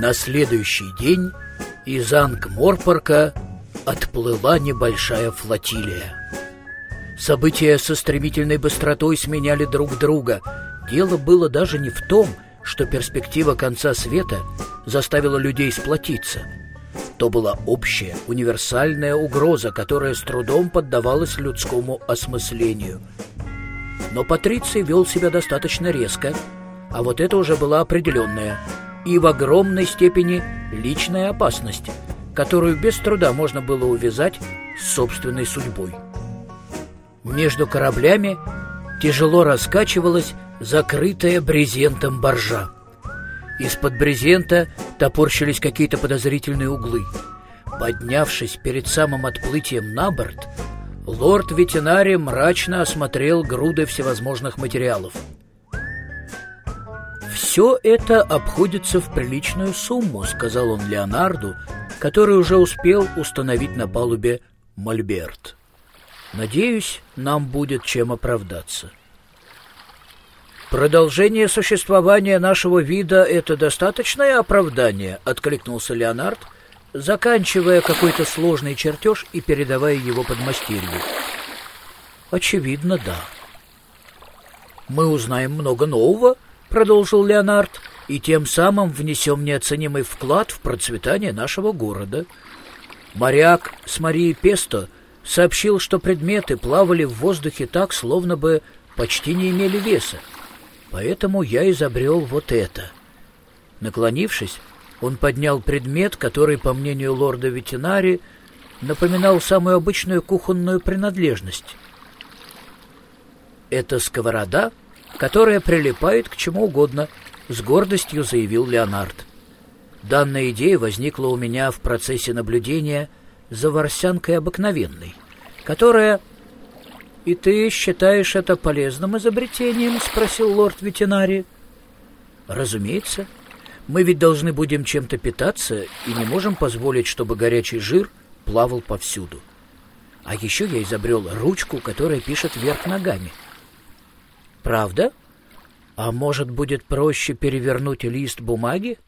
На следующий день из Ангморпорка отплыла небольшая флотилия. События со стремительной быстротой сменяли друг друга. Дело было даже не в том, что перспектива конца света заставила людей сплотиться. То была общая, универсальная угроза, которая с трудом поддавалась людскому осмыслению. Но Патриций вел себя достаточно резко, а вот это уже была определенная и в огромной степени личная опасность, которую без труда можно было увязать с собственной судьбой. Между кораблями тяжело раскачивалась закрытая брезентом боржа. Из-под брезента топорщились какие-то подозрительные углы. Поднявшись перед самым отплытием на борт, лорд-ветеринарий мрачно осмотрел груды всевозможных материалов. «Все это обходится в приличную сумму», — сказал он Леонарду, который уже успел установить на палубе мольберт. «Надеюсь, нам будет чем оправдаться». «Продолжение существования нашего вида — это достаточное оправдание», — откликнулся Леонард, заканчивая какой-то сложный чертеж и передавая его подмастерью. «Очевидно, да». «Мы узнаем много нового», — продолжил Леонард, «и тем самым внесем неоценимый вклад в процветание нашего города». Моряк с Марией Песто сообщил, что предметы плавали в воздухе так, словно бы почти не имели веса. Поэтому я изобрел вот это. Наклонившись, он поднял предмет, который, по мнению лорда ветеринари, напоминал самую обычную кухонную принадлежность. «Это сковорода, которая прилипает к чему угодно», — с гордостью заявил Леонард. Данная идея возникла у меня в процессе наблюдения за ворсянкой обыкновенной, которая «И ты считаешь это полезным изобретением?» — спросил лорд ветеринарий. «Разумеется. Мы ведь должны будем чем-то питаться и не можем позволить, чтобы горячий жир плавал повсюду. А еще я изобрел ручку, которая пишет вверх ногами». «Правда? А может, будет проще перевернуть лист бумаги?»